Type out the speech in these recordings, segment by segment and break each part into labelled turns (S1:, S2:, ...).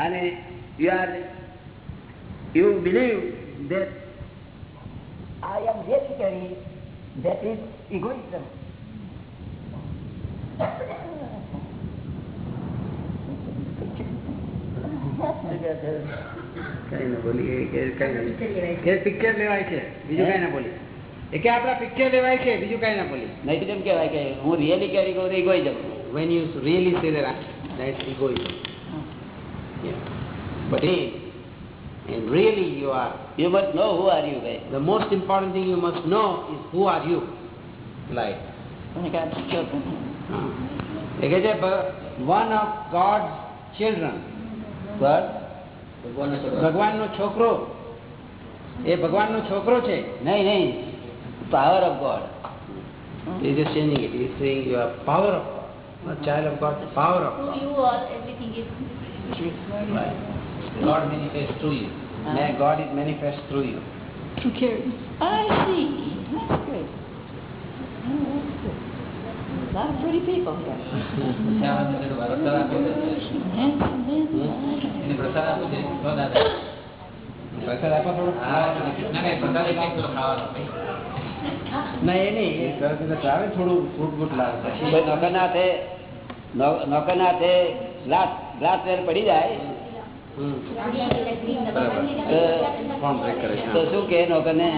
S1: અને you are you believe that I am really carrying that is egoism.
S2: Picture લેવાય છે. બીજું કઈ ના બોલી. એ કે આપડા પિક્ચર લેવાય છે બીજું કઈ ના બોલી.
S1: નહીં તો કેમ કહેવાય કે હું રિયલી કેરી કરું તો
S2: when you really say that egoism. but in, and really you are
S1: You must know who are you, guys.
S2: the most important thing you must know is who are you like
S1: Only God's children.
S2: હા. એ કે છે one of God children
S1: God?
S2: ભગવાન નો છોકરો એ ભગવાન નો છોકરો છે
S1: નહીં નહીં power of God
S2: He is just changing it. He is saying you are power of God. Not child of God, power of
S3: Who
S2: God.
S3: you are, everything is
S2: Right. God manifests through you. May God is manifest through you.
S4: Okay.
S1: I see. That's good. Oh, that's good. A lot of pretty people here. Handsome men.
S2: પ્રસાદ આપો થોડો ના એ નહીં એ તરત જ આવે ને થોડું fruit boot લાવે પછી
S1: કોઈ નોકરના હાથે નો- નોકરના હાથે ગ્લાસ ગ્લાસ વેર પડી જાય
S2: હમ.
S1: તો
S2: કોણ બ્રેક કરે છે
S1: તો શું કે નોકરને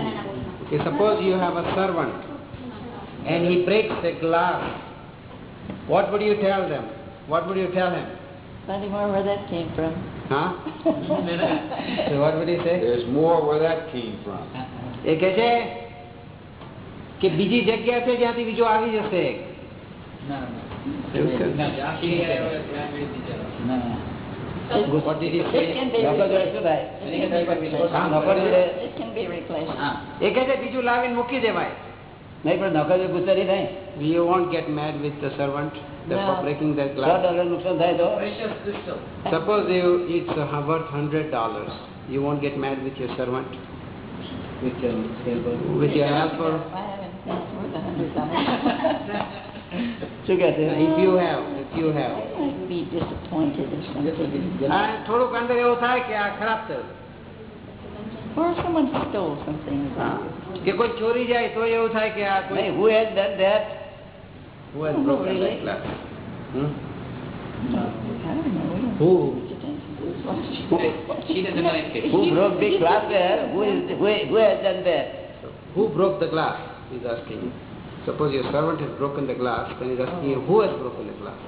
S2: Okay, suppose you have a servant and he breaks a glass. What would you tell them? What would you tell him?
S1: Plenty more where that came from.
S2: Huh? so what would he say?
S5: There's more where that came from.
S2: એ કે છે કે બીજી જગ્યા છે જ્યાંથી બીજો આવી જશે એવું કે? What did he say?
S1: It can be નોકર જોડે શું થાય હા, નોકર જોડે
S4: It can be replaced.
S2: એ કે છે બીજું લાવીને મૂકી દેવાય
S1: નહીં પણ નોકર જોડે ગુસ્સે નહીં થાય
S2: You won't get mad with the servant for
S1: No.
S2: breaking that
S1: સો
S2: glass.
S1: ડોલર નુકસાન થાય તો
S2: Suppose you it's uh, worth hundred dollars. You won't get mad with your servant, with your helper.
S1: I haven't seen it's worth a hundred dollars. શું કહે છે
S2: If you have, if you have.
S4: I'd be disappointed if something.
S2: આ થોડુંક અંદર એવું થાય કે આ ખરાબ થયું
S4: Or if someone stole something.
S2: કે કોઈ ચોરી જાય તો એવું થાય કે આ કોઈ
S1: નહીં who has done that
S2: Who has broken that glass? Hmm?
S4: I don't know. we don't
S2: Who?
S4: pay attention to this.
S1: who broke big glass there who is who, who has done that
S2: Who broke the glass? He's asking you. Suppose your servant has broken the glass, then he's asking you who has broken the glass.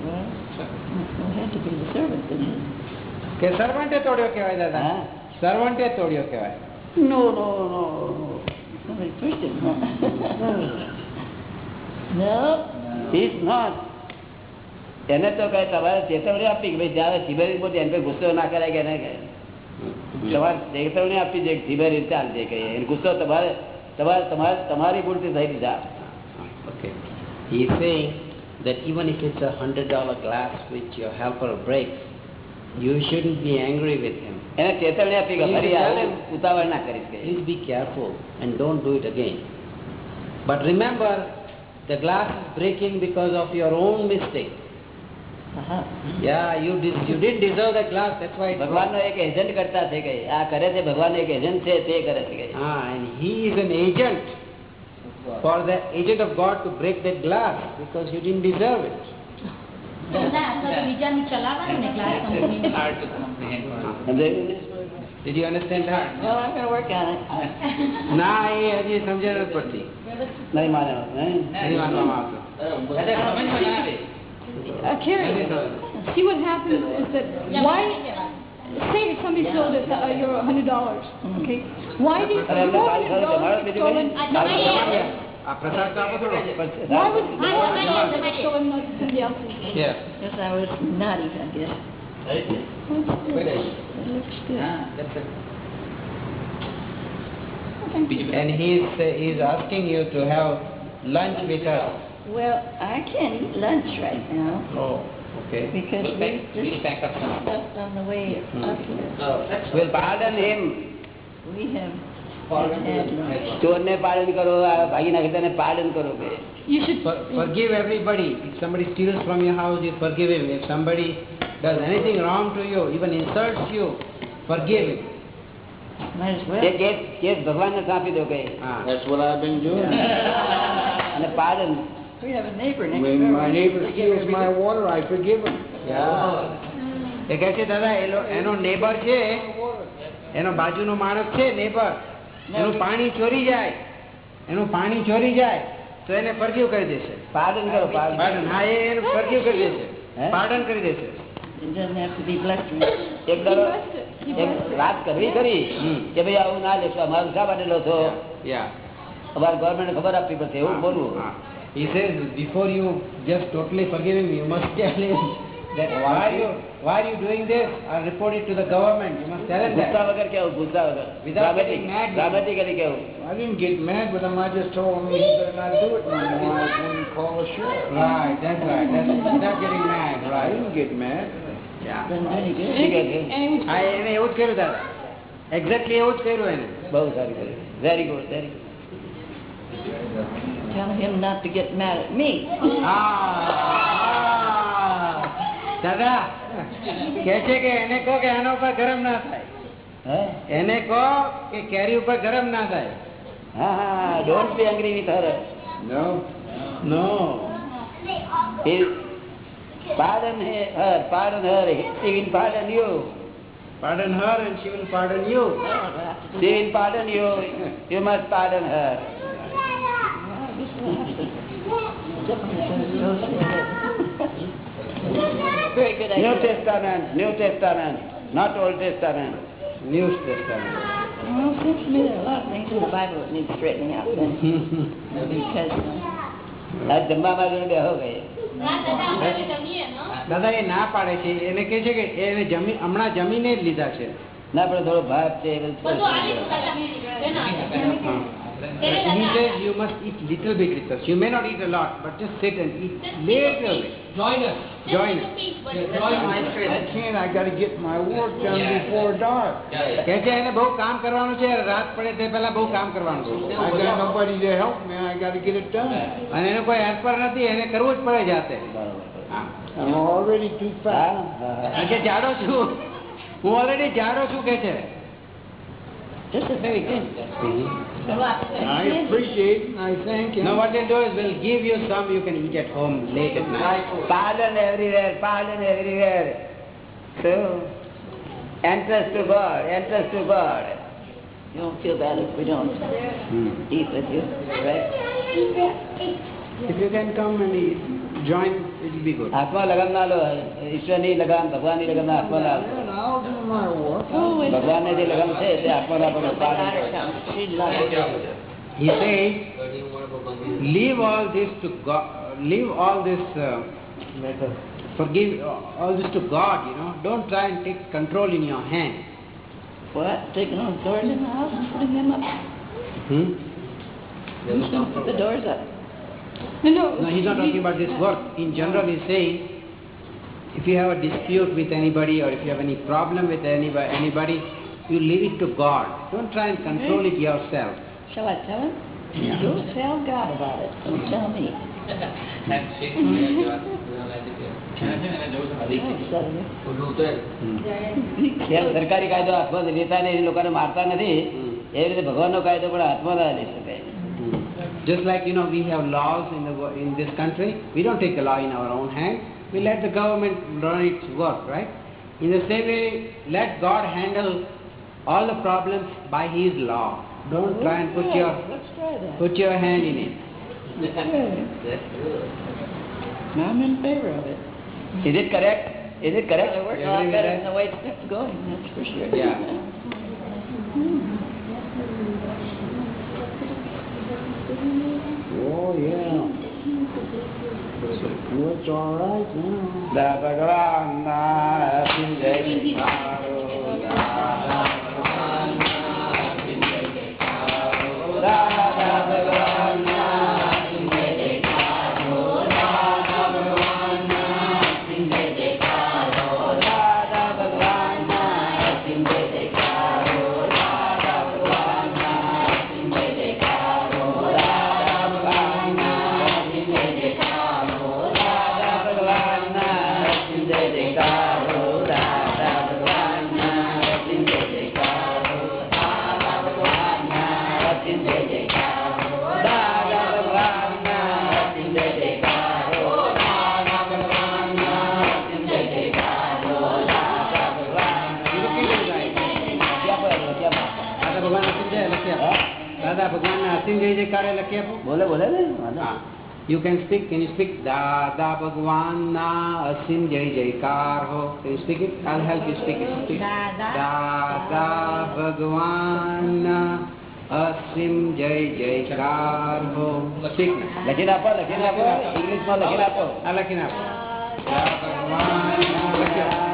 S4: Well, it had to be the servant, didn't it?
S2: કે સર્વન્ટે તોડ્યો કહેવાય દાદા
S1: હા?
S2: સર્વન્ટે તોડ્યો કહેવાય
S1: no no no
S4: Somebody pushed it.
S1: no he's not એને તો કઈ તમારે ચેતવણી આપી કે ભાઈ જ્યારે ધીમે પોતે એને પર ગુસ્સો ના કરાય કે ના કરે તમારે ચેતવણી આપી છે ધીમે રીતે ચાલજે કહીએ એને ગુસ્સો તમારે તમારે તમારે તમારી ભૂલથી થઈ દીધા
S2: Okay. He is saying that even if it's a hundred dollar glass which your helper breaks, you shouldn't be angry with him.
S1: એને ચેતવણી આપી કે
S2: You
S1: ફરી
S2: should tell
S1: આવું
S2: him.
S1: ઉતાવળ ના કરીશ કહીએ
S2: Please be careful and don't do it again. But remember, the glass is breaking because of your own mistake.
S4: Uh-huh.
S2: Yeah, you did, you didn't deserve the glass, that's why it's
S1: ભગવાનનો એક agent કરતા છે કઈ આ કરે છે ભગવાનનો એક એજન્ટ છે તે કરે છે કઈ
S2: Ah, and he is an agent for the agent of God to break that glass because you didn't deserve it.
S3: બીજાની ચલાવવાનું ને ક્લાસ કંપની
S1: સમજાયું ને?
S2: Did you understand that?
S4: Well, I'm going to work on it.
S2: ના એ હજી સમજણ નથી પડતી
S1: નહીં માને નહીં?
S2: નહીં માનવામાં આવતું
S6: uh, Carrie, see what happens is that why, say if somebody stole this, uh, your hundred dollars, okay? Why do
S1: you,
S6: your hundred dollars get stolen? Why would my dollars stolen, not somebody else's?
S2: Yes,
S4: Because I was naughty, I guess. It looks good.
S2: And he's, uh, he's asking you to have lunch with us.
S4: Well, I can't eat lunch right now
S2: Oh, okay.
S4: because we just stuff on the way up here.
S1: Will pardon him.
S4: We have had lunch.
S1: ચોરને પાલન કરો આ ભાગી નાખે તેને પાલન કરો કે
S6: You should,
S2: For, forgive everybody. If somebody steals from your house, you forgive him. If somebody does anything wrong to you, even insults you, forgive him.
S4: Might as
S1: A
S4: well.
S1: Case case ભગવાનને સાંપી દો કઈ
S2: Ah.
S5: That's what I've been doing.
S1: અને પાડન
S4: We have a neighbor next
S5: When
S4: door.
S5: my neighbor
S4: They give
S5: steals my water, I forgive him.
S2: એ કહે છે દાદા એનો એનો neighbour છે એનો બાજુનો માણસ છે નેબર એનું પાણી ચોરી જાય. એનું પાણી ચોરી જાય. તો એને ફરગીવ કરી દેશે.
S1: પાડન કરો પાડન
S2: પાર્ડન હા એ એને ફરગીવ કરી દેશે.
S1: હે?
S2: પાર્ડન કરી દેશે.
S4: It doesn't have to be blessing.
S1: એક દાડો એક વાત કરવી કરી
S2: હમ.
S1: કે ભાઈ આવું ના લેશો અમારું શા માટે લો છો. અમારે ગવર્મેન્ટ ખબર આપવી પડશે એવું બોલવું.
S2: Ah. He says before you just totally forgive him, you must tell him that why you why are you doing this? I'll report it to the government. You must tell him
S1: ગુસ્સા
S2: that.
S1: વગર કેવું ગુસ્સા વગર
S2: Without getting mad.
S1: Dramatically કેવું
S5: I didn't get mad with him, I just told him he better not do it no more. I wouldn't call the sheriff.
S2: Right, that's right. That's without getting mad.
S5: I
S2: Right.
S5: didn't get mad.
S2: Yeah.
S4: Doesn't do any good.
S1: ઠીક છે
S6: And he was
S2: હા એને એવું જ કર્યું દાદા exactly એવું જ કર્યું એને
S1: બહુ સારી કરી very good very good
S4: Tell him not to get mad at me.
S2: હા દાદા કે છે કે એને કહો કે એના ઉપર ગરમ ના થાય
S1: હે
S2: એને કહો કે કેરી ઉપર ગરમ ના થાય
S1: હા હા don't be angry with her
S5: No?
S2: No
S1: pardon her pardon her he will pardon you
S2: pardon her and she will pardon you
S1: she will pardon you you must pardon her New testament new testament not old testament
S2: New Testament.
S4: Well, it seems to me there are a lot of things in the Bible that need straightening out then. Because uh,
S1: આ જમવામાં જઈને બેહો ગઈ
S2: દાદા એ ના પાડે છે એને કે છે કે એને જમીન હમણાં જમીને જ લીધા છે
S1: ના પણ થોડો ભાગ છે
S2: He says you must eat little bit with us. You may not eat a lot, but just sit and eat little bit.
S7: Join us.
S2: Join us.
S7: Join.
S5: I can't, I gotta get my work done before dark.
S2: કે છે એને બહુ કામ કરવાનું છે રાત પડે તે પહેલા બહુ કામ કરવાનું છે
S5: I got nobody to help me, I got to get it done.
S2: અને એને કોઈ હેલ્પર નથી એને કરવું જ પડે જાતે હા.
S5: I'm already too fat.
S2: કે જાડો છું હું ઓલરેડી જાડો છું કે છે
S4: this is very good.
S5: I appreciate and I thank him.
S2: Now what we'll do is we'll give you some you can eat at home late at night.
S1: pardon everywhere pardon everywhere so entrance to God entrance to God
S4: You don't feel bad if we don't hmm. eat with you, right?
S2: If you can come and eat, join, it will be good.
S1: હાથમાં લગામ ના લો ઈશ્વરની લગામ ભગવાનની લગામ હાથમાં ના આપો.
S5: And I'll do my work.
S4: Oh, wait.
S1: ભગવાનને જે લગામ છે તે હાથમાં ના આપો.
S4: My daughter comes. She'd love it.
S2: He says, leave all this to God, leave all this, uh, forgive all this to God, you know. Don't try and take control in your hand.
S4: What? Taking on doors in the house and putting them up?
S2: Hmm?
S4: Who's going to put the doors up?
S6: No, no.
S2: No, he's not talking about this work. In general, he's saying, if you have a dispute with anybody or if you have any problem with anybody, anybody you leave it to God. Don't try and control it yourself.
S4: Shall I tell him? Go tell God about it. Don't tell me.
S1: સરકારી કાયદો હાથમાં લેતા નહીં લોકોને મારતા નથી એવી રીતે ભગવાનનો કાયદો પણ હાથમાં શકાય
S2: Just like, you know, we have laws in, the, wo- in this country, we don't take the law in our own hand. We let the government run its work, right? In the same way, let God handle all the problems by His law. Don't try and put your,
S4: try that.
S2: put your hand in it.
S4: I'm in favor of it.
S1: Is it correct? Is it correct?
S4: It'll work a lot better than the way it's going, that's for sure.
S2: Yeah. Hmm.
S5: Oh, yeah. It's all right now.
S1: જય લખી આપો
S8: બોલે બોલે ને
S1: you can speak can you speak Dada ભગવાનના અસીમ જય જયકાર હો. Can you speak it I help you speak it
S2: Dada.
S1: ભગવાન ના અસીમ જય જયકાર હો. સ્પીક ના
S8: લખીને આપો લખીને આપો ઇંગ્લિશમાં લખીને આપો
S1: આ લખીને આપો દાદા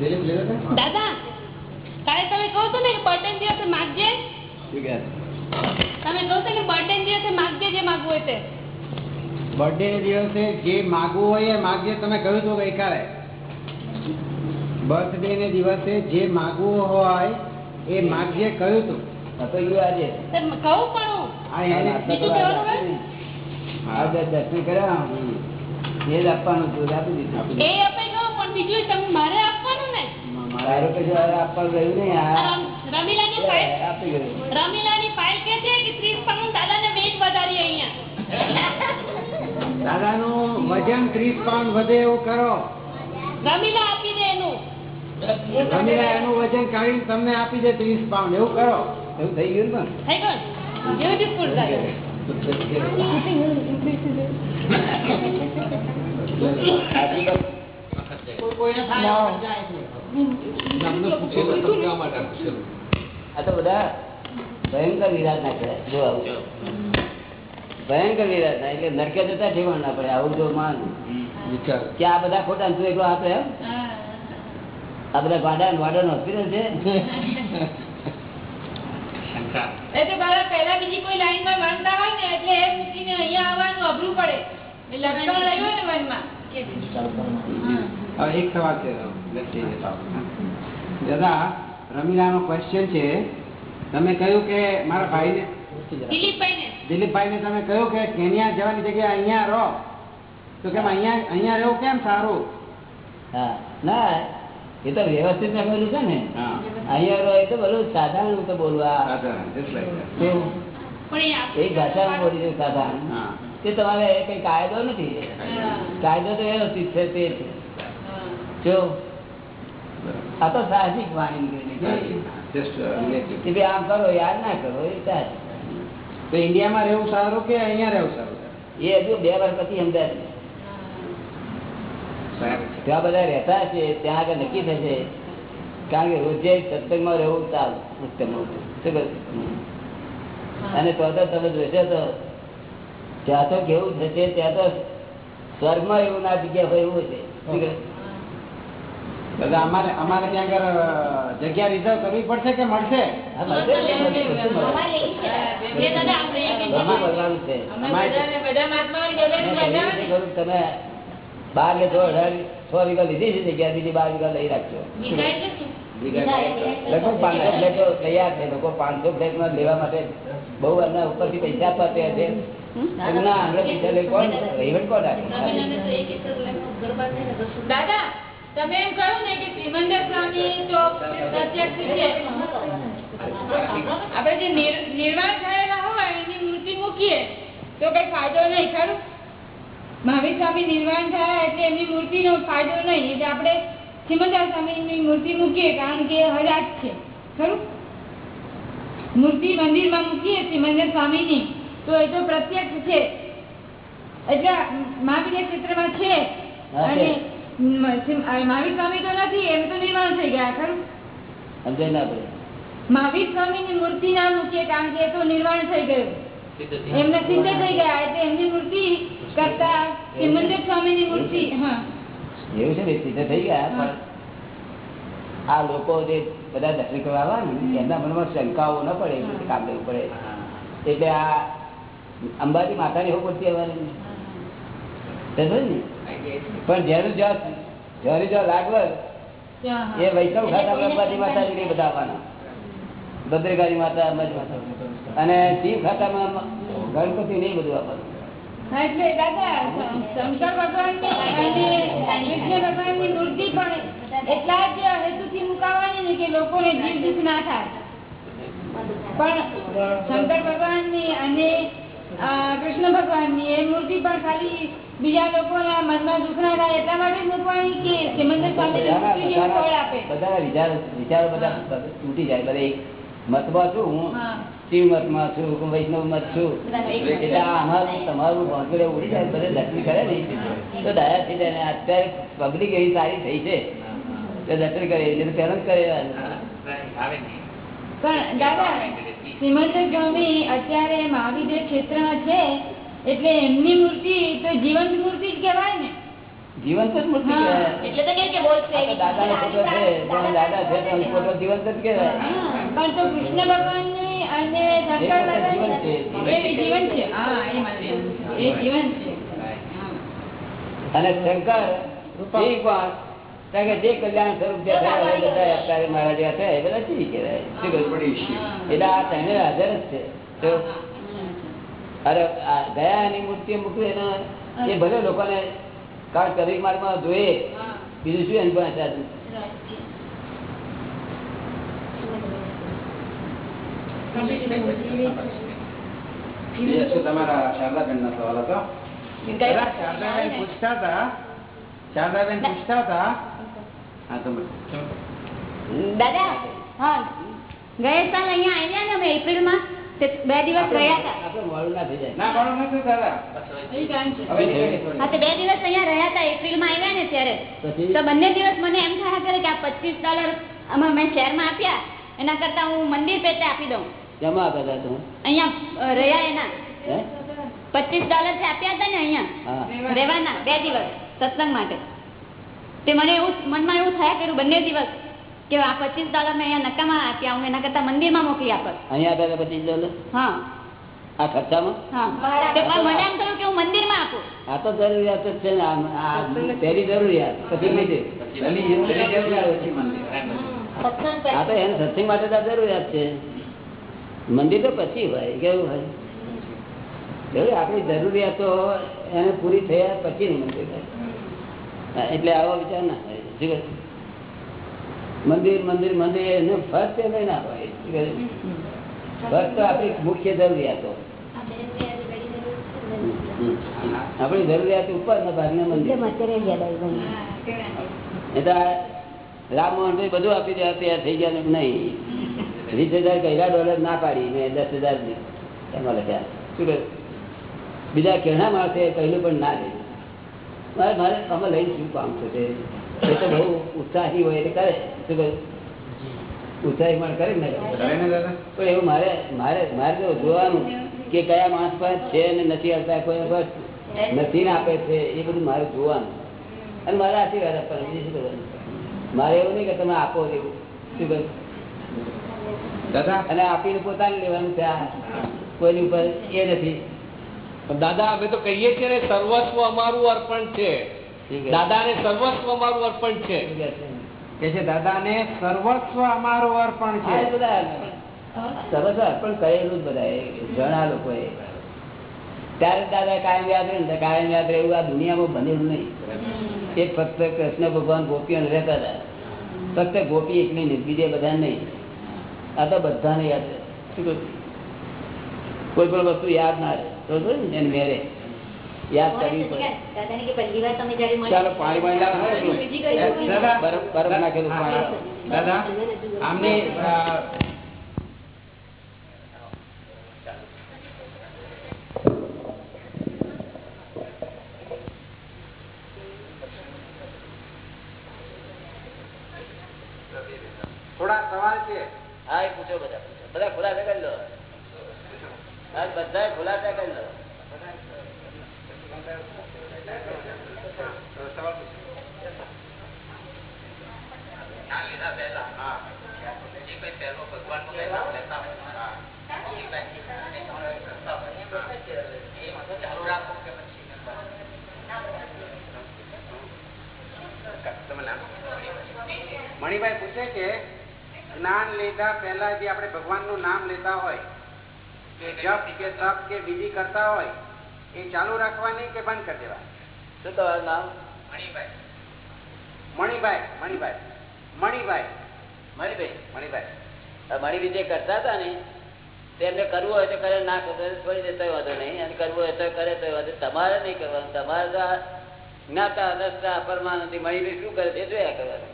S1: દાદા
S7: કાલે તમે કહો છો ને કે બર્થડે દિવસે માગજે? તમે કહો છો કે બર્થડે દિવસે માગજે જે માગવું હોય તે?
S1: બર્થડે દિવસે જે માગવું હોય એ માગજે. તમે કહ્યું હતું ગઈકાલે બર્થડે ને દિવસે જે માગવું હોય એ માગજે કહ્યું હતું
S8: તો ગયું આજે.
S7: કહું પણ હું.
S8: દર્શન કર્યા. એ જ આપવાનું હતું આપી દીધું.
S7: એ આપણે કહું પણ બીજું તમે મારે
S8: કશું હવે નહીં
S7: રમીલાની ફાઇલ
S8: આપી ગયું.
S7: રમીલાની ફાઇલ કે છે કે ત્રીસ પાઉન્ડ દાદાને વેચ વધારી અહીંયા?
S1: દાદાનું વજન ત્રીસ પાઉન્ડ વધે એવું કરો.
S7: રમીલા આપી દે એનું.
S1: રમીલા એનું વજન કાઢીને તમને આપી દે ત્રીસ પાઉન્ડ એવું કરો.
S8: એવું થઈ ગયું ને?
S7: થઈ ગયું? બ્યુટીફુલ દાદા
S6: Do you think it increases it?
S1: આજકાલ
S4: No.
S1: આ તો બધા ભયંકર વિરાટ કહેવાય. જો આવું. ભયંકર વિરાટ એટલે નરકે જતા ઠેકાણ ના પડે આવું જો માન. કે આ બધા ખોટા તું એકલો આપે એમ? આ બધા ગાડા વાડા હોસ્પિટલ છે?
S7: એ તો પહેલા બીજી કોઈ લાઈનમાં માંગતા હોય ને એટલે એ મૂકીને અહીંયા આવવાનું અઘરું પડે. એ લક્ષણ રહ્યું ને મનમાં?
S2: હવે એક સવાલ છે. દાદા રમીલાનો ક્વેશ્ચન છે. તમે કહ્યું કે મારા ભાઈને
S7: દિલીપભાઈ ને
S2: દિલીપભાઈને તમે કહ્યું કે કેન્યા જવાની જગ્યાએ અહીંયા રહો. તો કેમ અહીંયા અહીંયા રહેવું કેમ સારું?
S1: હા ના એ તો વ્યવસ્થિત મેં કહ્યું છે ને. અહીંયા રહો એ તો બધું સાધારણ રીતે બોલવા.
S7: એ
S1: ભાષામાં બોલી છે સાધારણ. તે તમારે કઈ કાયદો નથી. કાયદો તો વ્યવસ્થિત છે તે છે. જો આ તો સાહસિક વાણી ભાઈ આમ કરો યાદ ના કરો એ સાહજિક
S2: તો ઇન્ડિયામાં રહેવું સારું કે અહીંયા રહેવું સારું?
S1: એ હજુ બે વાર પછી
S2: અમદાવાદ
S1: ત્યાં બધા રહેતા છે ત્યાં આગળ નક્કી થશે. કારણ કે રોજે સત્સંગમાં રહેવું સારું ઉત્તમ? અને તો તમે જોશો તો ત્યાં તો કેવું થશે ત્યાં તો સ્વર્ગમાં એવું ના જગ્યા હોય એવું છે?
S2: દાદા અમારે ત્યાં આગળ જગ્યા રિઝર્વ કરવી પડશે કે મળશે?
S1: મેં તમે બાર કે છ અઢાર વીઘા લીધી છે જગ્યા બીજી બાર વીઘા લઈ રાખજો. લગભગ પાંચસો ફ્લેટો તૈયાર છે. લોકો પાંચસો ફ્લેટમાં લેવા માટે બહુ એમના ઉપરથી પૈસા આપવા તૈયાર છે પૈસા લઈ કોણ? વહીવટ કોણ રાખે?
S7: દાદા તમે એમ કહ્યું ને કે શ્રીમંદર સ્વામી તો પ્રત્યક્ષ છે. આપણે જે નિર્વાણ થયેલા હોય એની મૂર્તિ મૂકીએ તો કઈ ફાયદો નહીં ખરું? મહાવીર સ્વામી નિર્વાણ થયા એટલે એમની મૂર્તિનો ફાયદો નહીં. એટલે આપણે શ્રીમંદર સ્વામીની મૂર્તિ મૂકીએ કારણ કે હજાર હયાત છે. ખરું? મૂર્તિ મંદિરમાં મૂકીએ શ્રીમંદર સ્વામીની તો એ તો પ્રત્યક્ષ છે. એટલે મહાવીર ક્ષેત્રમાં છે. અને મહાવીર સ્વામી તો નથી એમ તો નિર્માણ થઈ ગયા ખરું
S1: સમજાય ના પડે.
S7: મહાવીર સ્વામીની મૂર્તિ ના મૂકીએ કારણ કે એ તો નિર્માણ થઈ ગયું. એમને સિદ્ધ થઈ ગયા એટલે એમની મૂર્તિ કરતા શ્રીમંદર સ્વામીની મૂર્તિ હા.
S1: એવું છે ને થઈ ગયા પણ આ લોકો જે બધા દર્શન કરવા આવ્યા ને એમના મનમાં શંકાઓ ન પડે કામ લેવું પડે. એટલે આ અંબાજી માતાની હોવ પડતી આવવાની. ને? પણ જેનું જ્યાં જેની જ્યાં લાગવગ એ વૈષ્ણવ ખાતા અંબાજી માતાજી નહીં બધા ભદ્રકાળી માતા અંબાજી માતા અને શિવ ખાતામાં ગણપતિ નહીં બધું
S7: આપવાનું. એટલે દાદા શંકર ભગવાનની અને કૃષ્ણ ભગવાનની મૂર્તિ પણ એટલા જ હેતુથી મુકાવાની ને કે લોકોને જીવ દુઃખ ના થાય. પણ શંકર ભગવાનની અને કૃષ્ણ ભગવાનની એ મૂર્તિ પણ ખાલી બીજા લોકોના મનમાં દુખના થાય એટલા માટે મૂકવાની કે સિમંદર સ્વામી આપે.
S1: બધાના વિચારો વિચારો બધા તૂટી જાય. બધા એક મતમાં છું હું
S7: હા.
S1: શિવ મતમાં છું હું વૈષ્ણવ મત છું. એટલે અમારું તમારું ભોંસડે ઉડી જાય બધે દર્શન કરે ને તો દયા થઈ જાય અત્યારે પબ્લિક એવી સારી થઈ છે. તો દર્શન કરે એટલે પહેલા જ કરે
S7: પણ દાદા સિમંદર સ્વામી અત્યારે મહાવીર ક્ષેત્રમાં છે. એટલે એમની મૂર્તિ તો જીવંત મૂર્તિ જ કહેવાય ને.
S1: જીવંત જ મૂર્તિ.
S3: એટલે તો કે કે બોલશે
S1: આ તો ફોટો છે દાદા છે. ફોટો જીવંત જ કહેવાય.
S7: પણ તો કૃષ્ણ ભગવાનની અને શંકર ભગવાન એ જીવન છે. હા એ જીવન છે.
S1: અને શંકર કારણ કે જે કલ્યાણ સ્વરૂપ જે બધા અત્યારે મારા એ બધા કહેવાય એટલે આ તેને હાજર જ છે. તો અરે ગયા એની મૂર્તિ મૂકવી એના. એ ભલે લોકોને કારણ કબીર માર્ગમાં જોઈએ બીજું શું એની પાસે
S2: દાદા, હા તમે
S3: હા. ગયા સાલ અહીંયા આવ્યા ને અમે એપ્રિલમાં? બે દિવસ રહ્યા હતા. એપ્રિલ એપ્રિલમાં આવ્યા ને ત્યારે. તો બંને દિવસ મને એમ થયા કરે કે આ પચીસ ડોલર આમાં મેં શહેરમાં આપ્યા એના કરતા હું મંદિર પેટે આપી દઉં.
S1: જમા કરતા તું?
S3: અહીંયા રહ્યા એના. પચીસ ડોલરથી આપ્યા હતા ને અહીંયા રહેવાના બે દિવસ સત્સંગ માટે. તે મને એવું મનમાં એવું થયા કર્યું બંને દિવસ. કે આ પચીસ ડોલર મેં અહીંયા નકામા આપ્યા હું એના કરતા મંદિરમાં મોકલી આપત.
S1: અહીંયા આપ્યા હતા પચીસ ડોલર
S3: હા.
S1: આ ખર્ચામાં?
S3: હા. તે પણ મને એમ થયું કે હું મંદિરમાં આપું.
S1: આ તો જરૂરિયાત છે ને આમ જરૂરિયાત. પછી બીજી.
S5: પેલી પેલી જરૂરિયાત પછી મંદિર
S1: આ તો એને સત્સંગ માટે તો જરૂરિયાત છે. મંદિર તો પછી હોય કેવું હોય? આપણી જરૂરિયાતો એને પૂરી થયા પછી ની મંદિર થાય એટલે આવો વિચાર ના થાય? મંદિર મંદિર મંદિર એનો ફર્સ્ટ એ ના હોય. ફર્સ્ટ તો આપણી મુખ્ય જરૂરિયાતો. આપણી જરૂરિયાત ઉપર ના ભાગના મંદિર. તો ભાઈ બધું આપી દેવા તૈયાર થઈ ગયા ને નહીં. વીસ હજાર કહેલા ડોલર ના પાડી મેં દસ હજાર એમાં લખ્યા શું બીજા કેણા માણસે કહેલું પણ ના લે મારે મારે અમે લઈને શું કામ છે તે એ તો બહુ ઉત્સાહી હોય એટલે કરે. શું કહ્યું? ઉત્સાહી પણ
S5: કરે ને
S1: પણ એવું મારે મારે મારે તો જોવાનું કે કયા માણસ પાસે છે ને નથી આવતા કોઈ બસ નથી ને આપે છે એ બધું મારે જોવાનું. અને મારે આશીર્વાદ આપવાનું બીજું શું કરવાનું? મારે એવું નહીં કે તમે આપો એવું. શું કહ્યું?
S5: દાદા?
S1: અને આપીને પોતાને લેવાનું છે આ. કોઈની ઉપર એ નથી.
S9: દાદા અમે તો કહીએ છીએ ને સર્વસ્વ અમારું અર્પણ છે.
S1: દાદા
S9: ને સર્વસ્વ અમારું અર્પણ છે?
S1: કહે છે?
S2: દાદા ને સર્વસ્વ અમારું અર્પણ છે.
S1: સર્વસ્વ અર્પણ કરેલું જ બધા ઘણા લોકોએ. ત્યારે દાદા કાયમ યાદ રહે ને કાયમ યાદ રહે એવું આ દુનિયામાં બનેલું નહીં. એ ફક્ત કૃષ્ણ ભગવાન ગોપીઓ રહેતા હતા. ફક્ત ગોપી એકલી નહીં બીજે બધા નહીં. આ તો બધાને યાદ રહે. શું કોઈ પણ વસ્તુ યાદ ના રહે. એને મેરે યાદ કરવી પડે. ચાલો પાણી બરફ નાખેલું પાણી.
S2: દાદા આમને થોડા સવાલ છે.
S1: હા એ પૂછો બધા પૂછો. બધા ખુલાસા કરી લો. બધા ખુલાસા કરી લો.
S2: મણિભાઈ પૂછે કે જ્ઞાન લીધા પહેલા જે આપણે ભગવાનનું નામ લેતા હોય કે જપ કે તપ કે વિધિ કરતા હોય એ ચાલુ રાખવાની કે બંધ કરી દેવા
S1: શું તમારું નામ?
S2: મણિભાઈ. મણિભાઈ મણિભાઈ
S1: મણિભાઈ.
S2: મણિભાઈ?
S1: આ મણિભાઈ જે કરતા હતા ને? તેમને કરવું હોય તો કરે ના કરે તો છોડી દેતા વાંધો નહીં. અને કરવું હોય તો કરે તો વાંધો તમારે નહીં કરવાનું. તમારે તો જ્ઞાતા અદસ્તા અપરમાન નથી મણિભાઈ શું કરે તે જોયા કરવાનું.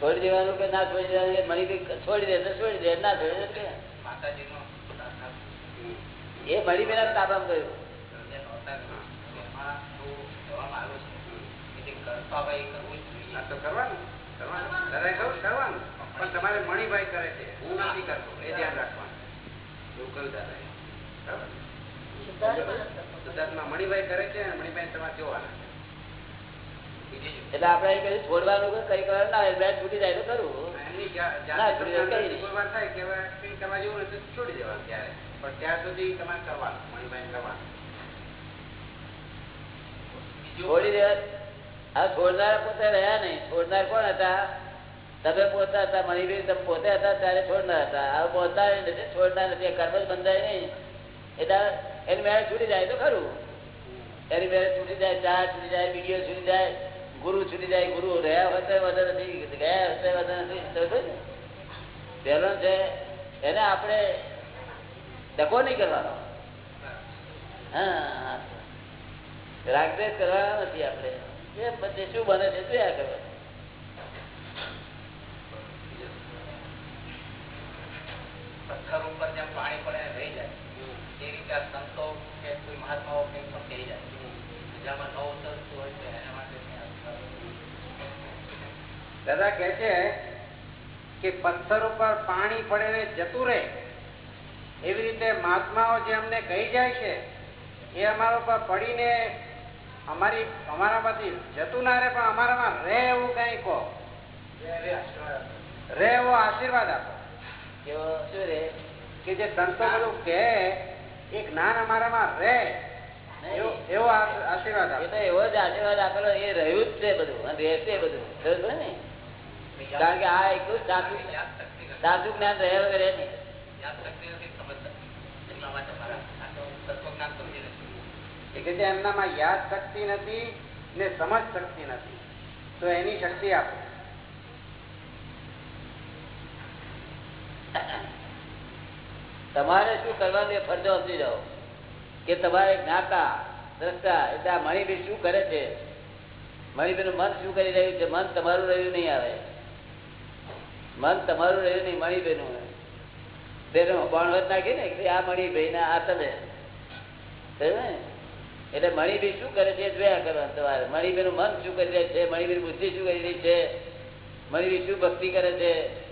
S1: છોડી દેવાનું કે ના છોડી દેવાનું? એ છોડી દે તો છોડી દે. ના છોડી દે માતાજી કે? એ મણિભાઈ ના તાબામાં ગયું
S2: કરવાનું. કરવાનું. કરવાનું. પણ તમારે મણિભાઈ કરે છે. હું નથી કરતો. એ ધ્યાન રાખવાનું. મણિભાઈ કરે છે મણિભાઈ તમારે જોવાના
S1: એટલે અહીં કઈ છોડવાનું કઈ કરવાનું ના હોય. છૂટી જાય તો ખરું ના,
S2: કરવા છોડી દેવાનું ત્યારે પણ ત્યાં સુધી તમારે કરવાનું મણિભાઈ કરવાનું.
S1: છોડી દેવા આ છોડનાર પોતે રહ્યા નહીં. છોડનાર કોણ હતા? તમે પોતા હતા મણિભાઈ તમે પોતે હતા ત્યારે છોડનાર હતા. આ પોતા નથી છોડનાર નથી. કર્મ જ બંધાય નહીં. એટલે એની મેળ છૂટી જાય તો ખરું. એની મેળ છૂટી જાય ચા છૂટી જાય બીડીઓ છૂટી જાય ગુરુ છૂટી જાય. ગુરુ રહ્યા હોય તો વધુ નથી. ગયા હોય તો વધુ નથી. પહેલો છે એને આપણે ડકો નહીં કરવાનો. હા રાગદ્વેષ કરવાના નથી આપણે. જે બધે શું બને છે જોયા કરવાનું?
S8: ઉપર જેમ પાણી પડે રહી જાય. એ રીતે આ સંતો કે કોઈ મહાત્માઓ કંઈક પણ કહી જાય. જેમાં ન ઉતરતું હોય તો એના માટે
S2: દાદા કે છે કે પથ્થર ઉપર પાણી પડે ને જતું રહે. એવી રીતે મહાત્માઓ જે અમને કહી જાય છે એ અમારા ઉપર પડીને અમારી અમારામાંથી જતું ના રહે પણ અમારામાં રહે એવું કઈ કહો. રહે એવો આશીર્વાદ આપો.
S1: કેવો શું રે
S2: કે જે સંતો બધું કહે એ જ્ઞાન અમારામાં રહે એવો- એવો આશ- આશીર્વાદ
S1: એ
S2: આપો
S1: તો એવો જ આશીર્વાદ આપેલો એ રહ્યું જ છે બધું અને રહેશે બધું. સમજો ને? કારણ કે આ એક સાચું સાચું જ્ઞાન રહે વગર નહીં
S8: યાદ શક્તિ નથી સમજતા એટલા માટે મારા આ તો તત્વજ્ઞાન સમજી નથી
S2: એ કે છે એમનામાં યાદ શક્તિ નથી ને સમજ શક્તિ નથી. તો એની શક્તિ આપો.
S1: તમારે શું કરવાનું ફરજો સમજી જાઓ. કે તમારે જ્ઞાતા, દ્રષ્ટા, એટલે આ મણિબી શું કરે છે? મણિબીનું મન શું કરી રહ્યું છે? મન તમારું રહ્યું નહીં આવે. મન તમારું રહ્યું નહીં મણિબેનું તેનું બાણવત નાખી ને આ મણિભાઈ ને આ તમે? એટલે મણિબી શું કરે છે? જોયા કરવાનું તમારે મણિબીનું મન શું કરી રહ્યા છે? મણિબી બુદ્ધિ શું કરી રહી છે? મણિબી શું ભક્તિ કરે છે?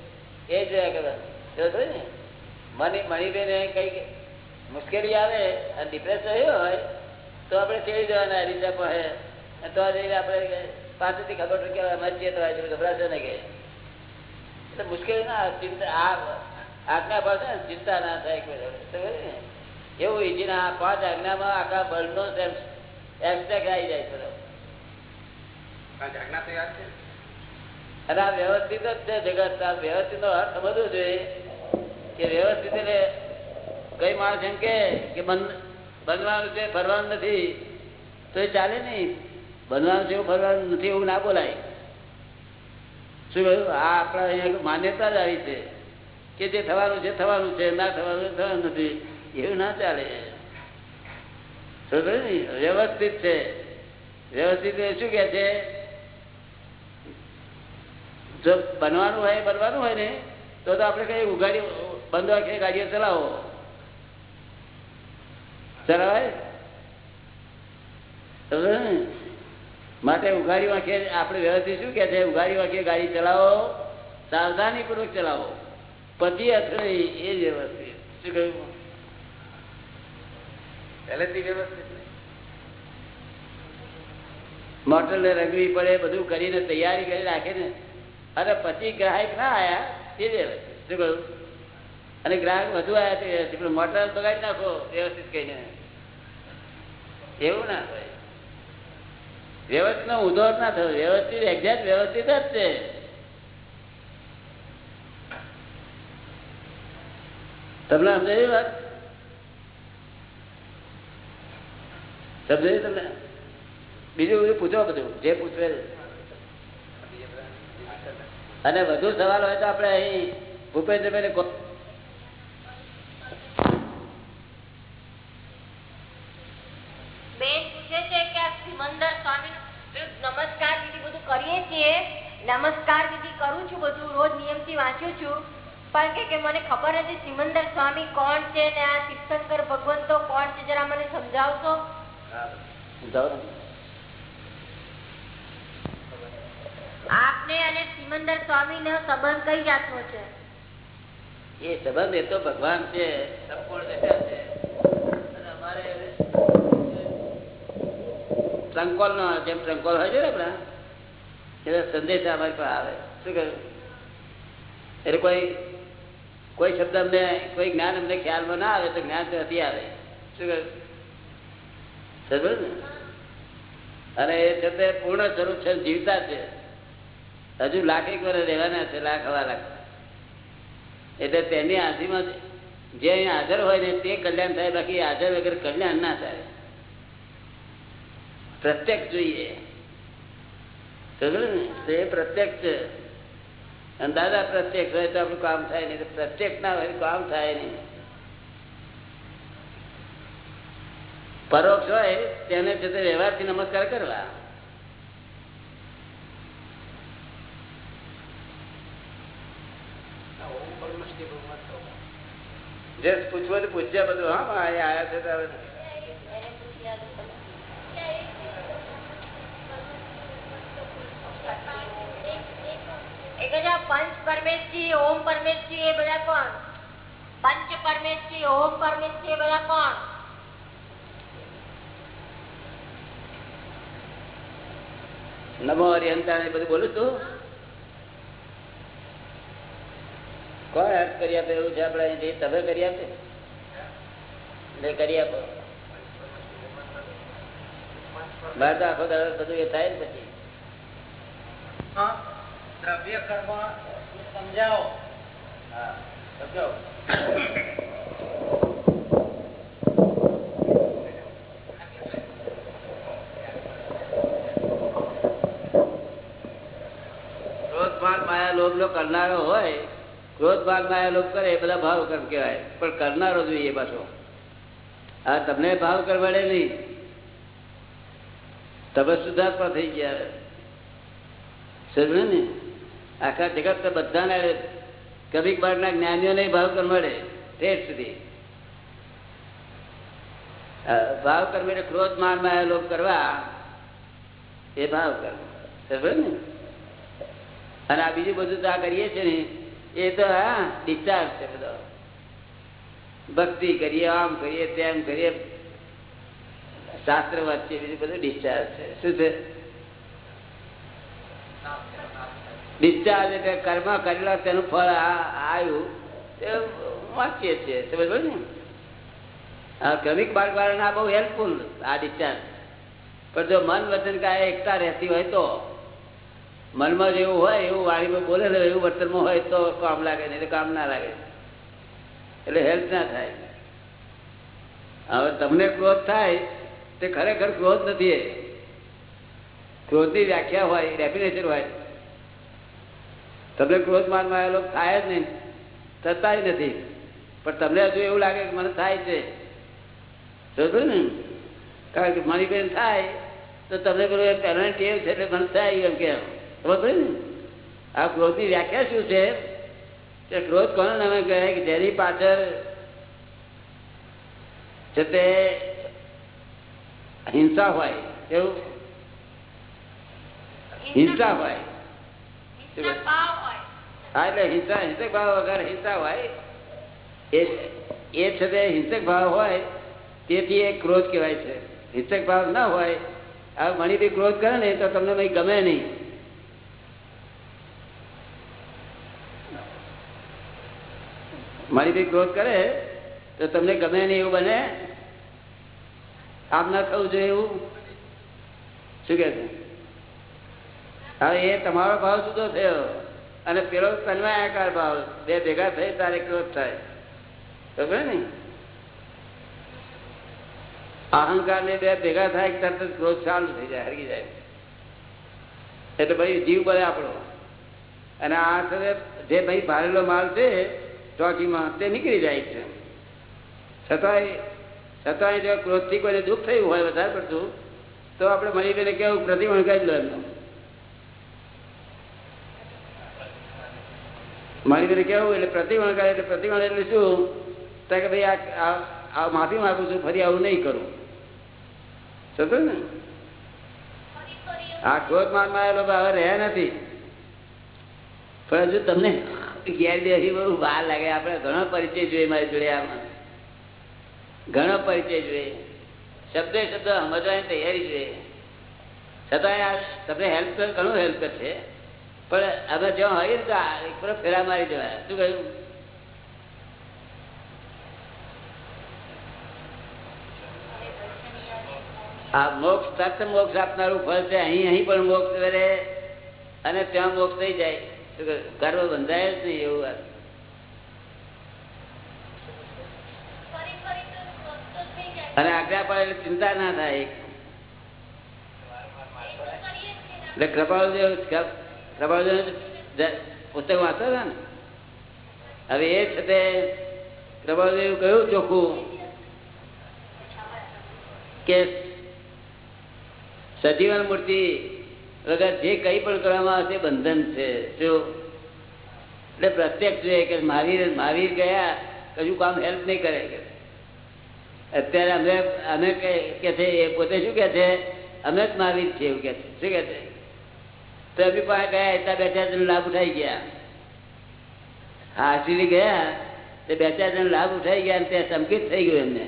S1: એ જોયા સમજ્યો ને? મની, મણિબેન કઈ મુશ્કેલી આવે અને ડિપ્રેસ થયો હોય, તો આપણે ચડી જવાના રીતા પણ હે. તો જઈને આપણે પાસેથી ખબર કે અમે છીએ તો ગભરાશે ને કે. એટલે મુશ્કેલી ના ચિંતા, આ આજ્ઞા પાસે ને, ચિંતા ના થાય ને? એવું ઈજી ના આ પાંચ આજ્ઞામાં આખા બળનો એક્સ્ટ્રા આવી જાય
S2: છે.
S1: અને આ વ્યવસ્થિત જ છે જગત. આ વ્યવસ્થિત નો અર્થ બધું જોઈએ કે વ્યવસ્થિત એટલે કઈ માણસ એમ કે બનવાનું છે ફરવાનું નથી. તો એ ચાલે નહીં. બનવાનું છે એવું ફરવાનું નથી એવું ના બોલાય. શું કહ્યું? આ આપણા અહીંયા માન્યતા જ આવી છે કે જે થવાનું છે થવાનું છે ના થવાનું છે, થવાનું નથી. એવું ના ચાલે? વ્યવસ્થિત છે. વ્યવસ્થિત શું કે છે? જો બનવાનું હોય બનવાનું હોય ને, તો આપણે કઈ ઉગાડી બંધ વાંખે ગાડીઓ ચલાવો. ચલાવાય? માટે ઉઘાડી વાંખે આપણે વ્યવસ્થિત શું કે છે? ઉઘાડી વાંખે ગાડી ચલાવો સાવધાની પૂર્વક ચલાવો. પછી અથડાઈ એ જ વ્યવસ્થિત. શું કહ્યું? મોટર ને રંગવી પડે, બધું કરીને તૈયારી કરી રાખે ને. અને પછી ગ્રાહક ના આયા, તે શું કહ્યું? અને ગ્રાહક વધુ આયા તે મોટર બગાડી નાખો, વ્યવસ્થિત કહીને. એવું ના હોય વ્યવસ્થિત નો ઉધો ના થયો. વ્યવસ્થિત એક્ઝેક્ટ વ્યવસ્થિત જ છે. તમને સમજાવી વાત? સમજાય તમને? બીજું બધું પૂછો બધું, જે પૂછવે અને વધુ સવાલ હોય તો આપણે અહીં ભૂપેન્દ્રભાઈ
S10: નમસ્કાર વિધિ કરું છું બધું, રોજ નિયમથી વાંચું છું. પણ કે મને ખબર નથી સિમંદર સ્વામી કોણ છે ને આ શિવશંકર ભગવંતો કોણ છે, જરા મને સમજાવશો. આપને નો
S1: ભગવાન છે, સંપૂર્ણ નો જેમ સંકોલ હોય છે ને આપણા એટલે સંદેશ અમારી પાસે આવે. શું કહ્યું? એટલે કોઈ કોઈ શબ્દ અમને, કોઈ જ્ઞાન અમને ખ્યાલમાં ના આવે તો જ્ઞાન ત્યાંથી આવે. શું કહ્યું? સમજ્યો ને? અને એ છે તે પૂર્ણ સ્વરૂપ છે, જીવતા છે. હજુ લાખ એક વર્ષ રહેવાના છે, લાખ હવા લાખ. એટલે તેની હાજરીમાં જે અહીંયા હાજર હોય ને તે કલ્યાણ થાય, બાકી હાજર વગર કલ્યાણ ના થાય. પ્રત્યક્ષ જોઈએ. ને? તે પ્રત્યક્ષ છે. અને દાદા પ્રત્યક્ષ હોય તો આપણું કામ થાય નહીં. પ્રત્યક્ષ ના હોય કામ થાય નહીં. પરોક્ષ હોય, તેને છે તે વ્યવહારથી નમસ્કાર કરવા. જે પૂછવું તો પૂછ્યા બધું, હા આયા છે
S10: પંચ પરમેશજી ઓમ પરમેશજી એ બધા કોણ? પંચ પરમેશજી ઓમ પરમેશજી એ બધા કોણ?
S1: નમો હરિહંતા ને બધું બોલું છું. કોણ અર્થ કરી આપે એવું છે આપડે? તમે કરી આપે? એટલે કરી આપો. બહાર તો આખો દાડો બધું એ થાય ને પછી.
S8: દ્રવ્ય કર્મ સમજાવો.
S1: હા સમજાવો ક્રોધ માન માયા લોભ નો કરનારો હોય, ક્રોધ ભાગ માયા લોભ કરે, એ બધા ભાવ કર્મ કહેવાય. પણ કરનારો જોઈએ પાછો. આ તમને ભાવ કરવાડે નહીં. તમે સુધાર્થમાં થઈ ગયા સમજ્યું ને? આખા જગત બધાને કવિક બારના જ્ઞાનીઓને ભાવ કર મળે ઠેઠ સુધી. ભાવ કર્મ એટલે ક્રોધ મારમાં લોક કરવા, એ ભાવ કર્મ. સમજ્યું ને? અને આ બીજું બધું આ કરીએ છીએ ને, એ તો, હા ડિસ્ચાર્જ છે બધો. ભક્તિ કરીએ, આમ કરીએ, તેમ કરીએ. શાસ્ત્ર વાંચીએ, બીજું બધું ડિસ્ચાર્જ છે. શું છે? ડિસ્ચાર્જ એટલે કર્મ કરેલા તેનું ફળ આવ્યું તે વાંચીએ છીએ. સમજ ને? ક્રમિક બાળક વાળાના બહુ હેલ્પફુલ આ ડિસ્ચાર્જ પણ જો મન વચન કાંઈ એકતા રહેતી હોય તો? મનમાં જેવું હોય, એવું વાણીમાં બોલે ને એવું વર્તનમાં હોય તો કામ લાગે નહીં કામ ના લાગે. એટલે હેલ્પ ના થાય. હવે તમને ક્રોધ થાય, તે ખરેખર ક્રોધ નથી એ. ક્રોધની વ્યાખ્યા હોય ડેફિનેશન હોય. તમને ક્રોધ માનમાં આવેલો થાય જ નહીં. થતા જ નથી. પણ તમને હજુ એવું લાગે કે મને થાય છે. સમજો ને? કારણ કે મારી બેન થાય, તો તમને પેલું પેરેન્ટ એવું છે એટલે મને થાય એમ કે ખબર પડી ને? આ ક્રોધની વ્યાખ્યા શું છે? કે ક્રોધ કોને નામે કહેવાય કે જેની પાછળ છે તે હિંસા હોય. એવું? હિંસા હોય. હા એટલે હિંસા હિંસક ભાવ વગર હિંસા હોય. એ છે તે હિંસક ભાવ હોય તેથી એ ક્રોધ કહેવાય છે. હિંસક ભાવ ના હોય. આ મણીથી ક્રોધ કરે ને તો તમને ભાઈ ગમે નહીં. મણીથી ક્રોધ કરે, તો તમને ગમે નહીં એવું બને? આમ ના થવું જોઈએ એવું? શું કે છે? હવે એ તમારો ભાવ જુદો થયો અને પેલો તન્માયાકાર ભાવ, બે ભેગા થઈ તારે ક્રોધ થાય. ખબર ને? અહંકાર ને બે ભેગા થાય, તરત જ ક્રોધ ચાલુ થઈ જાય હરગી જાય. એટલે ભાઈ જીવ બને આપણો. અને આ જે ભાઈ ભારેલો માલ છે ચોકીમાં તે નીકળી જાય છે. છતાંય છતાંય જો ક્રોધથી કોઈને દુઃખ થયું હોય વધારે પડતું, તો આપણે મળી કેવું? પ્રતિમણ કરી લો એમનું. મારી કેવું? એટલે પ્રતિમણ કરે એટલે પ્રતિમણ એટલે શું? તો કે ભાઈ આ- માફી માગું છું, ફરી આવું નહીં કરું. સમજો ને? આ ક્રોધ માનમાં એ લોકો હવે રહ્યા નથી. પણ હજુ તમને બેસી બહુ વાર લાગે. આપણે ઘણો પરિચય જોઈએ મારી જોડે આમાં. ઘણો પરિચય જોઈએ. શબ્દે શબ્દ સમજવાની તૈયારી જોઈએ. છતાંય આ તમને હેલ્પ તો ઘણું હેલ્પ કરશે. પણ અમે જ્યાં હોય તો એક પર ફેરા મારી જવાય શું કહ્યું? આ મોક્ષ તત્વ મોક્ષ આપનારું ફળ છે. અહીં અહીં પણ મોક્ષ કરે અને ત્યાં મોક્ષ થઈ જાય? ગર્વ બંધાય જ નહીં એવું વાત. અને આજ્ઞા પડે એટલે ચિંતા ના થાય એટલે કૃપાળુદેવ કૃપાળુદેવ પુસ્તક વાંચો હતા ને? હવે એ છે તે કૃપાળુદેવ કહ્યું ચોખ્ખું કે સજીવન મૂર્તિ વગર જે કઈ પણ કરવામાં આવે તે બંધન છે. શું એટલે પ્રત્યક્ષ છે કે મારી મારી ગયા, કશું કામ હેલ્પ નહીં કરે અત્યારે અમે અમે કે- છે, એ પોતે શું કે છે? અમે જ મહાવીર છે એવું કે છે. શું કે છે? તો એમની પાસે ગયા, એટલા બે ચાર જણ લાભ ઉઠાઈ ગયા. હાજરી ગયા તે બે ચાર જણ લાભ ઉઠાઈ ગયા અને તે સંકેત થઈ ગયું એમને.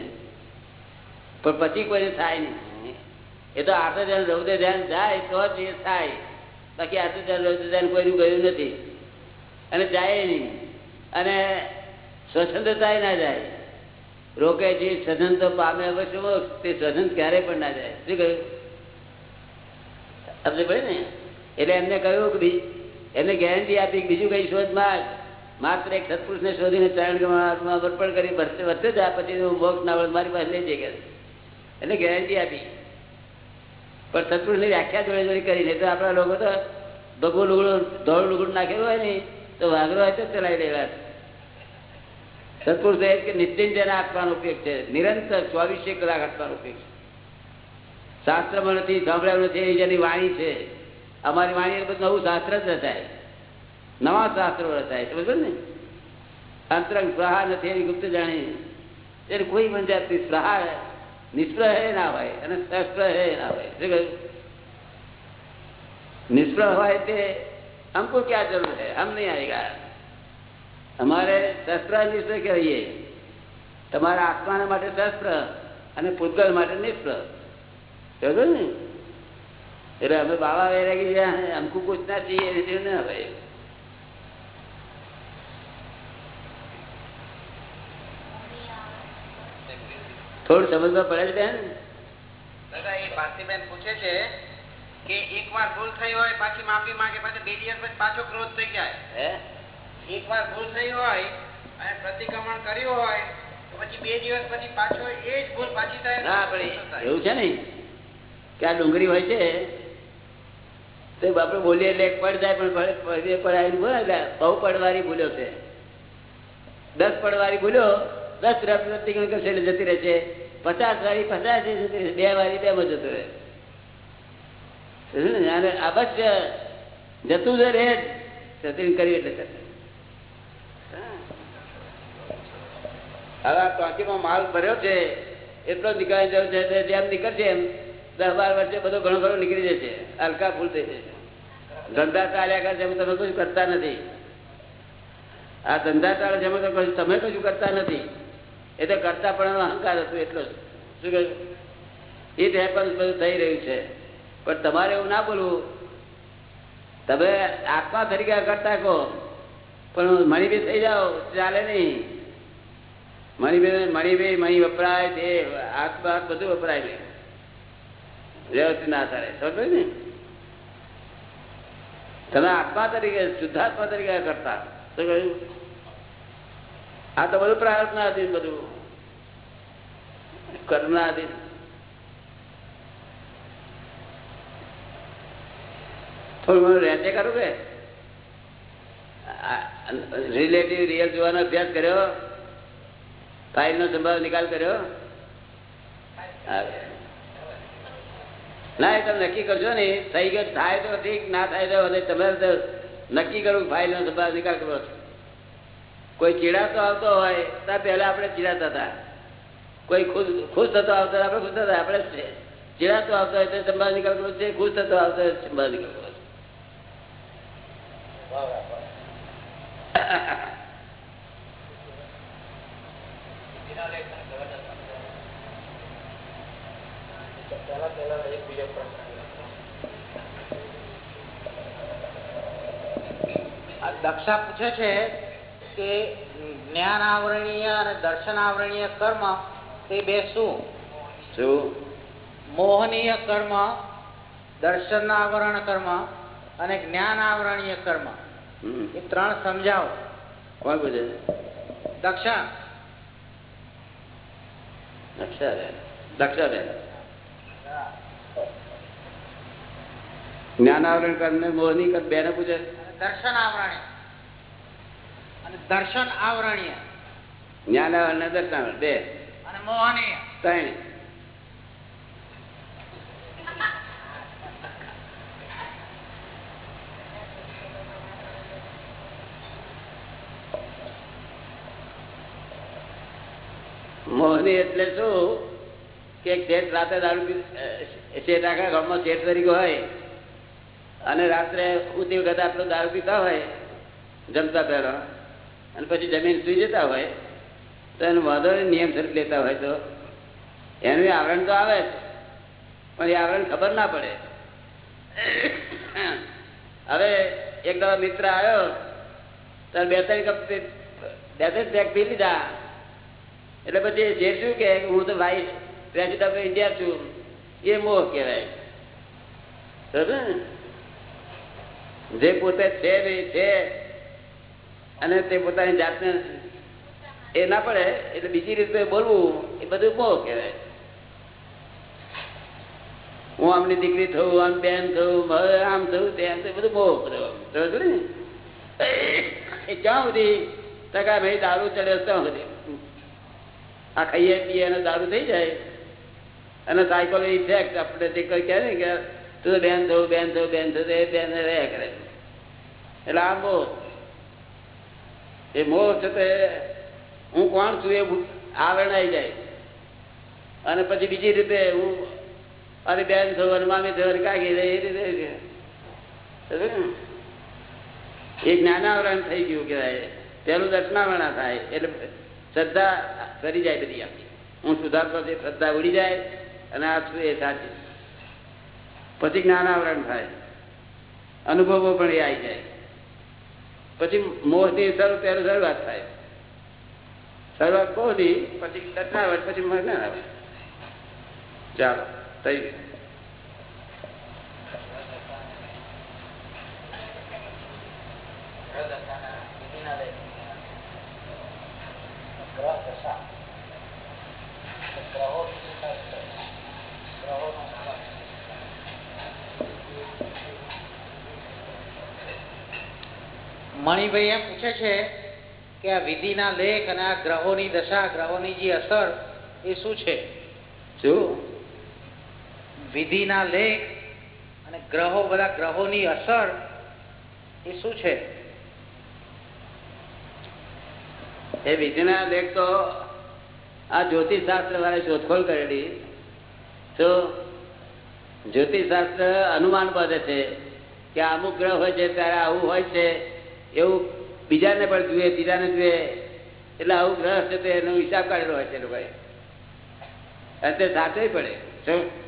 S1: પણ પછી કોઈ થાય નહીં. એ તો આઠ જણ રૌદ્ર ધ્યાન જાય તો જ એ થાય. બાકી આઠ જણ રૌદ્ર ધ્યાન કોઈનું ગયું નથી. અને જાય નહીં. અને સ્વતંત્રતા ના જાય. રોકે જે સ્વતંત્ર તો પામે અવશ્ય મોક્ષ, તે સ્વતંત્ર ક્યારે પણ ના જાય. શું કહ્યું? સમજ પડે ને? એટલે એમને કહ્યું કે એમને ગેરંટી આપી બીજું કઈ શોધ માર્ગ માત્ર એક સત્પુરુષને શોધીને ચરણ અર્પણ કરી વર્ષે વર્તે જાય પછી હું મોક્ષ ના વળે મારી પાસે લઈ જઈ ગયા એટલે ગેરંટી આપી. પણ સત્પુરુષની વ્યાખ્યા જોડે જોડે કરી નહીં તો આપણા લોકો તો ભગવો લુગડો, ધોળું લુગડું નાખેલું હોય ને, તો વાઘરો હોય તો ચલાવી લેવા સત્પુરુષ કે નિશ્ચિંત આપવાનો ઉપયોગ છે, નિરંતર ચોવીસે કલાક આપવાનો ઉપયોગ છે. શાસ્ત્રમાં નથી, સાંભળ્યું નથી જેની વાણી છે. અમારી વાણી બધું નવું શાસ્ત્ર જ રચાય નવા શાસ્ત્રો રચાય સમજ ને? અંતરંગ સ્પ્રહા નથી એની ગુપ્ત જાણી. એટલે કોઈ પણ જાતની સ્પ્રહા નિષ્પ્રહ ના હોય અને સસ્પ્રહ ના હોય શું કહ્યું निष्प्रह હોય તે हमको क्या जरूरत है हम नहीं आएगा हमारे शस्त्र निष्प्रह કહીએ તમારા આત્માના માટે શસ્ત્ર અને પૂતગલ માટે નિષ્પ્રહ સમજો ને એટલે અમે બાબા વૈરાગી ગયા हमको कुछ ना चाहिए એવું ના હોય થોડું સમજવા પડે છે બેન?
S2: દાદા એ ભારતીબેન પૂછે છે કે એક વાર ભૂલ થઈ હોય પાછી માફી માંગે પાછી બે દિવસ પછી પાછો ક્રોધ થઈ જાય.
S1: હે?
S2: એક વાર ભૂલ થઈ હોય અને પ્રતિક્રમણ કર્યું હોય તો પછી બે દિવસ પછી પાછો એ જ ભૂલ પાછી થાય
S1: ના પણ એવું છે ને કે આ ડુંગળી હોય છે તો આપણે બોલીએ એટલે પડ જાય પણ પડ- પડ- બોલે બહુ પડવારી ભૂલ્યો છે. દસ પડવારી ભૂલ્યો દસ પ્રતિક્રમણ કરશે એટલે જતી રહેશે પચાસ વાળી, પચાસ જતી રહેશે બે વાળી, બે માં જતો રહે. અવશ્ય જતું જ રહે. જતી કરી એટલે હવે આ ટાંકીમાં માલ ભર્યો છે. એટલો જ નીકળી જવો છે જેમ નીકળશે એમ. દસ બાર વર્ષે બધો ઘણો ઘણો નીકળી જશે. હલકા ફૂલ થઈ જશે. ધંધા ચાલ્યા કરે છે તમે કશું કરતા નથી. આ ધંધા ચાલે છે, એમાં તમે કશું કરતા નથી. એ તો કરતા પણ અહંકાર હતું એટલો શું કહ્યું? ઇટ હેપન્સ બધું થઈ રહ્યું છે. પણ તમારે એવું ના બોલવું. તમે આત્મા તરીકે કરતા કહો. પણ મણીબી થઈ જાઓ, ચાલે નહીં. મણીબી મણીભી મણી વપરાય, તે હાથ બધું વપરાય નહીં વ્યવસ્થિત ના થાય. સમજો ને? તમે આત્મા તરીકે, શુદ્ધાત્મા તરીકે કરતા. શું કહ્યું? આ તો બધું પ્રાર્થના અધીન બધું. કર્મના અધીન થોડું ઘણું રહેતે કરું કે? રિલેટિવ રિયલ જોવાનો અભ્યાસ કર્યો? ફાઇલ નો સંભાવ નિકાલ કર્યો? ના, એ તમે નક્કી કરજો ને. થઈ ગયો, થાય તો ઠીક, ના થાય તો તમે નક્કી કરું ફાઇલ નો સંભાવ નિકાલ કરો છે. કોઈ ચીડાતો આવતો હોય ત્યાં પહેલા આપણે ચીડાતા હતા. કોઈ ખુશ ખુશ થતો આવતો આપણે ખુશ થતા આપણે ચીડાતો આવતો હોય તો સંભાવ નિકાલ છે, ખુશ થતો આવતો હોય સંભાવ છે.
S2: દક્ષા પૂછે છે કે જ્ઞાન આવરણીય અને દર્શન આવરણીય કર્મ તે બે શું?
S1: શું?
S2: મોહનીય કર્મ દર્શન આવરણ કર્મ અને જ્ઞાન આવરણીય કર્મ. એ ત્રણ સમજાવો.
S1: કોણ પૂછે
S2: દક્ષા.
S1: દક્ષાબેન દક્ષાબેન કર્મ કરીને મોહની કર બેને પૂછે
S2: દર્શન આવરણીય. અને દર્શન આવરણીય.
S1: જ્ઞાનાવરણ ને દર્શન બે.
S2: અને મોહનીય.
S1: ત્રણ. મોહની એટલે શું? કે શેઠ રાતે દારૂ પી શેઠ આખા ઘરમાં શેઠ તરીકે હોય. અને રાત્રે ઉતી વખત આટલો દારૂ પીતા હોય જમતા પહેલા. અને પછી જમીન સુઈ જતા હોય તો એનો વાંધો નહીં, નિયમસર લેતા હોય તો એનું આવરણ તો આવે જ. પણ એ આવરણ ખબર ના પડે. હવે એક દવા મિત્ર આવ્યો ત્યારે બે ત્રણ કપ બે ત્રણ પેક પી લીધા. એટલે પછી જે શું કે હું તો વાઇસ પ્રેસિડન્ટ ઓફ ઇન્ડિયા છું. એ મોહ કહેવાય. જે પોતે છે નહીં છે. અને તે પોતાની જાતને એ ના પડે, એટલે બીજી રીતે બોલવું એ બધું બહુ કહેવાય. હું આમની દીકરી થયું આમ બેન થયું આમ થયું તેમ થયું બધું બહુ સમજો ને? એ ક્યાં સુધી? ટકા ભાઈ દારૂ ચડે ત્યાં સુધી. આ ખાઈએ પીએ અને દારૂ થઈ જાય. અને સાયકલ ઇફેક્ટ આપણે તે કઈ કહે ને કે તું બેન થયું બેન થયું બેન થયું એ બેન રહ્યા કરે. એટલે આ મોહ એ મોહ છે તે હું કોણ છું એ આવરણાઈ આવી જાય. અને પછી બીજી રીતે હું અને બેન થયું અને મામી થયું અને કાકી એ રીતે? એ જ્ઞાનાવરણ થઈ ગયું કહેવાય. પેલું દર્શનાવરણા થાય, એટલે શ્રદ્ધા કરી જાય બધી આપણી. હું સુધારતો છે, શ્રદ્ધા ઉડી જાય અને આ છું એ સાચી. પછી જ્ઞાનાવરણ થાય. અનુભવો પણ એ આવી જાય. પછી મોહની શરૂ પહેલું શરૂઆત થાય. શરૂઆત મોહની, પછી દર્શનાવરણ પછી આવે. ચાલો, થઈ ગયું.
S11: મણિભાઈ એમ પૂછે છે કે આ વિધિના લેખ અને આ ગ્રહોની દશા, ગ્રહોની જે અસર એ શું છે?
S1: શું
S11: વિધિના લેખ અને ગ્રહો, બધા ગ્રહોની અસર એ શું છે?
S1: એ વિધિના લેખ તો આ જ્યોતિષ શાસ્ત્ર વાળા શોધખોળ કરેલી. તો જ્યોતિષ શાસ્ત્ર અનુમાન બધે છે કે અમુક ગ્રહ હોય છે, ત્યારે આવું હોય છે. એવું બીજાને પણ જુએ બીજાને જુએ. એટલે આવું ગ્રહ છે તો એનો હિસાબ કાઢેલો હોય છે લોકોએ અત્યારે સાચો પડે. શું?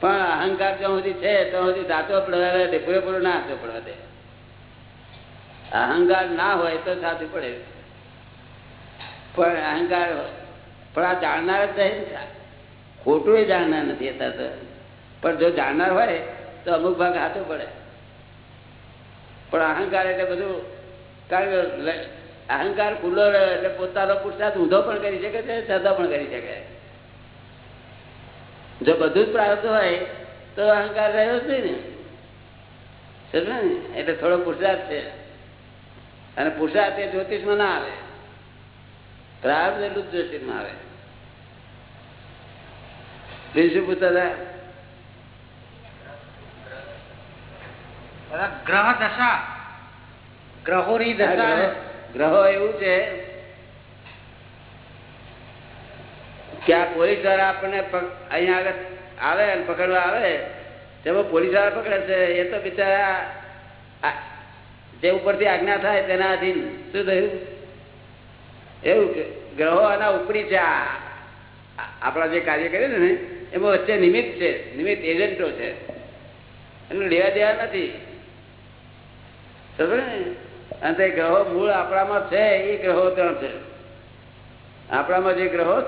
S1: પણ અહંકાર જ્યાં સુધી છે, ત્યાં સુધી સાચો પડવા દે પૂરેપૂરો ના સાચો પડવા દે અહંકાર ના હોય તો સાચું પડે. પણ અહંકાર, પણ આ જાણનાર જ ને. ખોટું એ જાણનાર નથી અત્યારે પણ જો જાણનાર હોય તો અમુક ભાગ સાચો પડે. પણ અહંકાર એટલે બધું, કારણ કે અહંકાર ખુલ્લો રહે એટલે પોતાનો પુરુષાર્થ ઊંધો પણ કરી શકે છે સદો પણ કરી શકે. જો બધું જ પ્રાપ્ત હોય, તો અહંકાર રહ્યો જ નહીં ને. એટલે થોડો પુરુષાર્થ છે. અને પુરુષાર્થ એ જ્યોતિષમાં ના આવે. પ્રાર્થ એટલું જ જ્યોતિષમાં આવે. બીજું પૂછતા
S11: ગ્રહ દશા. ગ્રહોની દશા
S1: ગ્રહો- એવું છે. કે આ પોલીસવાળા આપણને અહીંયા આગળ આવે અને પકડવા આવે તેમાં પોલીસવાળા પકડે છે એ તો બિચારા જે ઉપરથી આજ્ઞા થાય તેના અધીન શું થયું? એવું કે ગ્રહો આના ઉપરી છે. આપણા જે કાર્ય કરે ને એમાં વચ્ચે નિમિત્ત છે. નિમિત્ત એજન્ટો છે. એનું લેવા દેવા નથી. અને તે ગ્રહો મૂળ આપણામાં છે એ ગ્રહો ત્યાં છે. આપણામાં જે ગ્રહો